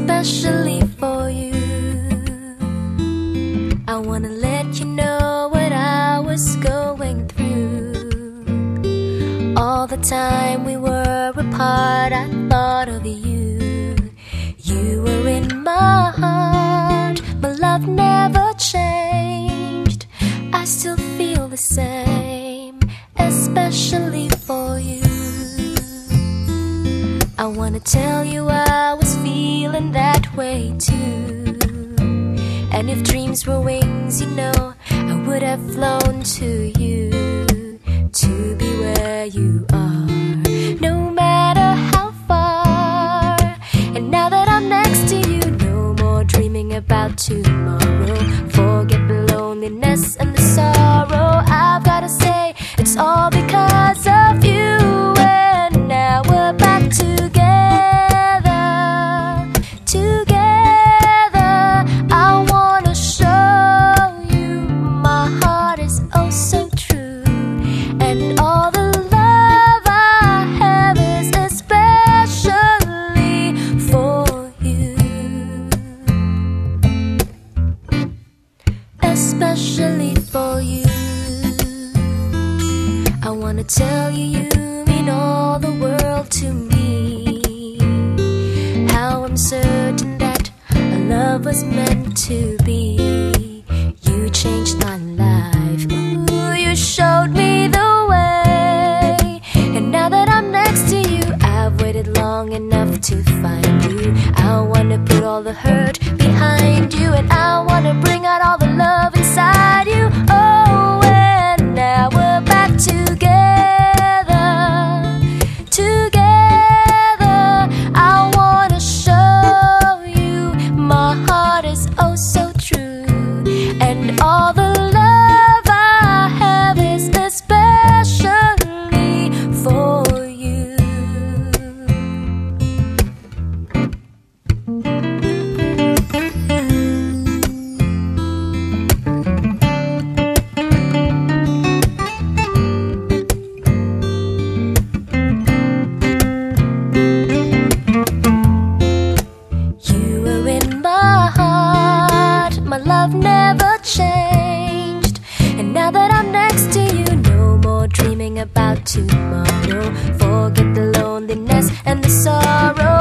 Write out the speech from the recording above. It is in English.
especially for you. I wanna let you know what I was going through. All the time we were apart, I thought of you. You were in my heart, my love never changed. I still feel the same, especially for you. I wanna tell you I was feeling that way too. And if dreams were wings, you know, I would have flown to you to be where you are, no matter how far. And now that I'm next to you, no more dreaming about tomorrow. Forget the loneliness and the sorrow. I've gotta say, it's all because wanna tell you you mean all the world to me. How I'm certain that our love was meant to be. You changed my life. Ooh, you showed me the way. And now that I'm next to you, I've waited long enough to find you. I wanna put all the hurt behind you, and I wanna bring dreaming about tomorrow. Forget the loneliness and the sorrow.